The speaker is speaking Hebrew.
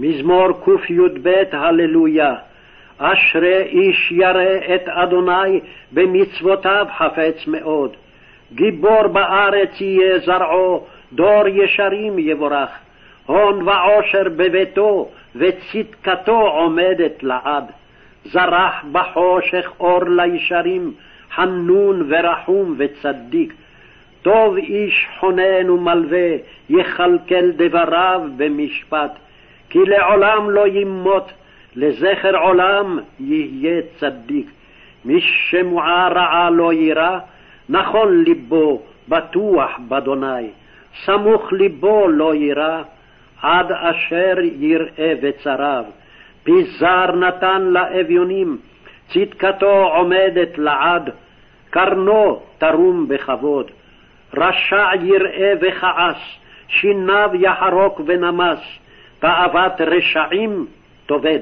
מזמור קי"ב הללויה. אשרי איש ירא את אדוני במצוותיו חפץ מאוד. גיבור בארץ יהיה זרעו, דור ישרים יבורך. הון ועושר בביתו, וצדקתו עומדת לעד. זרח בחושך אור לישרים, חנון ורחום וצדיק. טוב איש חונן ומלווה, יכלכל דבריו במשפט. כי לעולם לא ימות, לזכר עולם יהיה צדיק. משמועה רעה לא יירא, נכון ליבו, בטוח באדוני. סמוך ליבו לא יירא, עד אשר יראה בצריו. פיזר נתן לאביונים, צדקתו עומדת לעד, קרנו תרום בכבוד. רשע יראה וכעס, שיניו יחרוק ונמס, תאוות רשעים תאבד.